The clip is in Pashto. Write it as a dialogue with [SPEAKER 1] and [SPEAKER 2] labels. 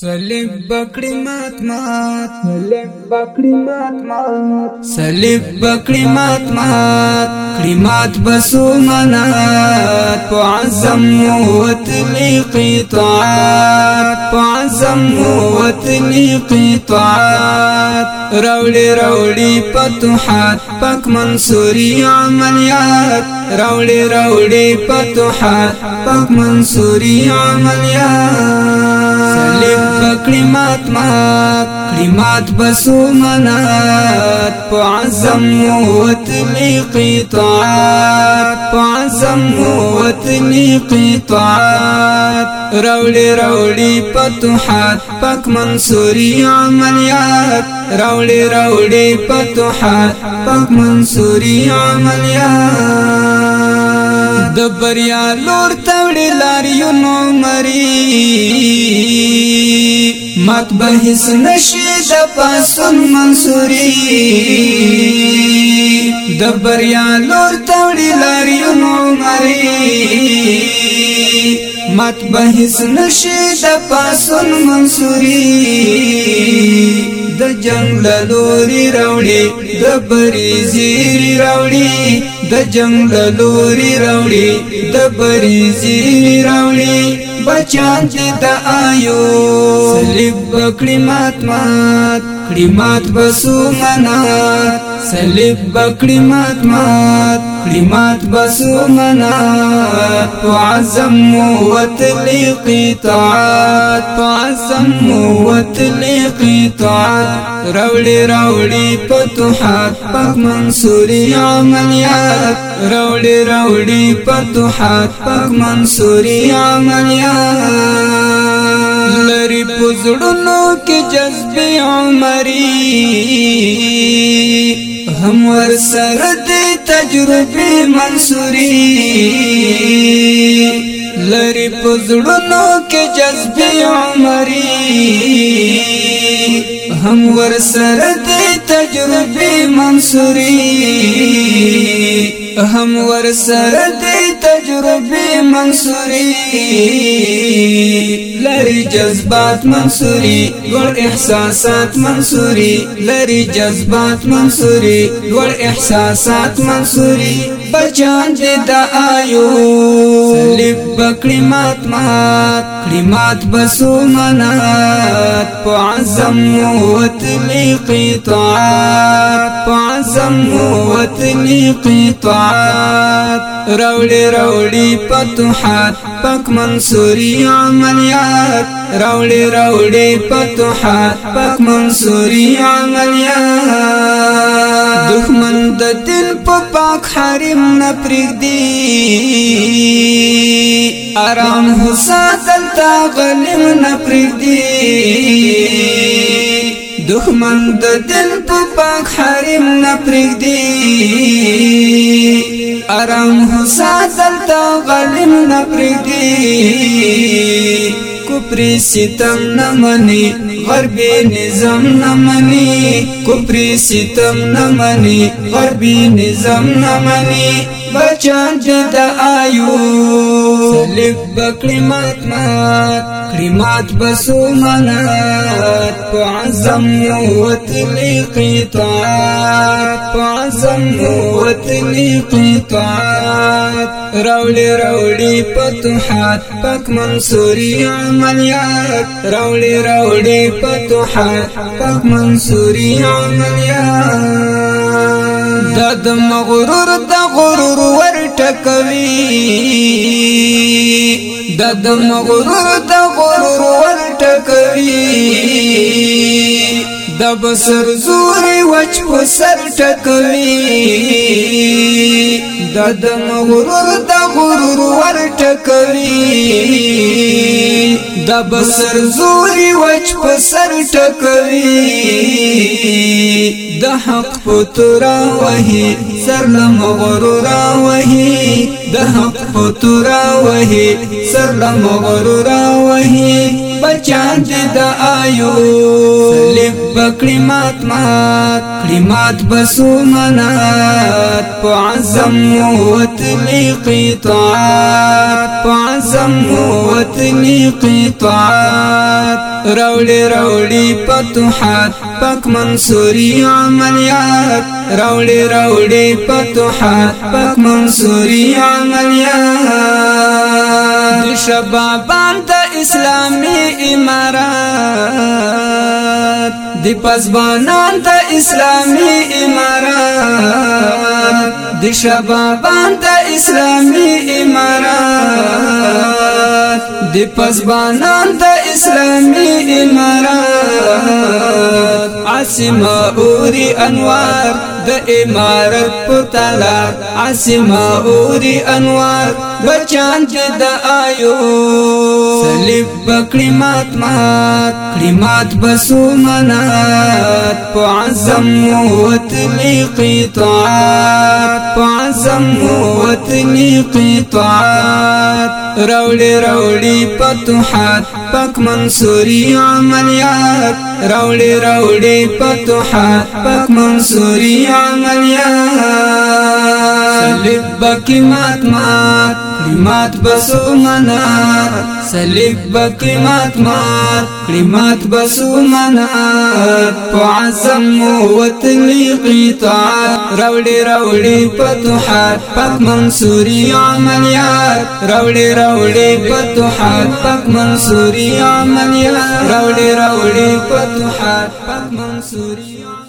[SPEAKER 1] صلیب بكري مات مات صلیب بكري مات مات صلیب بكري مات مات کلمات بسو منات په عزم موت لقطعات په عزم موت لقطعات راوړي راوړي فتوحات منصوري عملیات راوړي راوړي فتوحات پاک منصوري عملیات تعلیم كلمات ما کلمات بسو منات فعزم وتلقي طاعات فعزم وتلقي طاعات رولی رولی پتوحات پک منصوری عملیات رولی رولی پتوحات پک منصوری عملیات د بریا لور توړي لاریو نو مري مات به هیڅ نشي د پاسون منصوري د بریا لور توړي لاریو نو مري مات به هیڅ نشي د پاسون منصوري د جنگ لوري راوړي د بری زیری راوړي د جنگ لوري راوړي د بریزي راوړي بچان دې د آیو صلیب بکړی مات مات کړی مات بسو منا صلیب بکړی مات مات کړی مات بسو منا تعظم وتلقی طاعت تعظم وتلقی طاعت روړی روړی فتوحات پاک منصوری عملیات روړی روړی فتوحات پاک منصوری عملیات لري پزړونو کې جذب عمري هم ور سره د تجربه منصوري لری پزړونو کې جذب عمري هم ور سره د تجربه منصوري هم ور سره د تجربه منصوري لری جذبات منصوري ور احساسات منصوري لری جذبات منصوري ور احساسات منصوري بچان دې د آیو بکلمات مات کلمات بسو منات پو موت و تلیقی طاعات موت عزم و تلیقی طاعات روڑی روڑی پتوحات پک منصوری عملیات روڑی روڑی پتوحات پک منصوری عملیات دخمن دت پاک حرم نه پرېږدي آرام هوسا دلته غلم نه پرېږدي دښمن د دل په پاک حرم نه پرېږدي آرام هوسا دلته غلم نه پرېږدي کپری ستم نمانی غربی نظام نمانی کپری ستم نمانی غربی نظام نمانی بچان جد آیو سلیب بکلمات مات کلمات بسو منات فعظم وطلیق طاعت فعظم وطلیق طاعت راولی راولی پتوحات پک منصوری عملیات راولی راولی پتوحات پک منصوری عملیات دا د مغرور د غرور ور ټکوي دا د مغرور د غرور ور ټکوي د بسر زوري وچ په سر ټکوي د دم غرور د غرور ور ټکوي د بسر زوري وچ په سر ټکوي د حق پتورا وهي سر لم غرور وهي د حق پتورا وهي سر لم غرور وهي بچا دې د آیو بکړی مات مات کړی مات بسو منات په عزم موت لیقی طاعت په عزم موت لیقی طاعت راوړي راوړي فتوحات پک منصوري عملیات راوړي راوړي فتوحات پک منصوري عملیات شبابان ته اسلامی امارات دی پزبانان تا اسلامی امارات دی شبابان تا اسلامی امارات دی پزبانان تا اسلامي امارات عاصمه اوري انوار د امارات پتلا عاصمه اوري انوار بچان جدا آيو سلیف بکړی مات مات کړی مات بسو منات پو عزم وتلی طعات پو عزم وتلی طعات راوړي راوړي فتوحات پاک منصوري عملیات راوړي راوړي فتوحات پاک منصوري عملیات صلیب بکی مات مات مات بسو منا سلیب بقیمت مات قیمت بسو منا فعزم وطلی قطعات روڑی روڑی پتوحات پک منصوری عملیات روڑی روڑی پتوحات پک منصوری عملیات روڑی روڑی پتوحات پک منصوری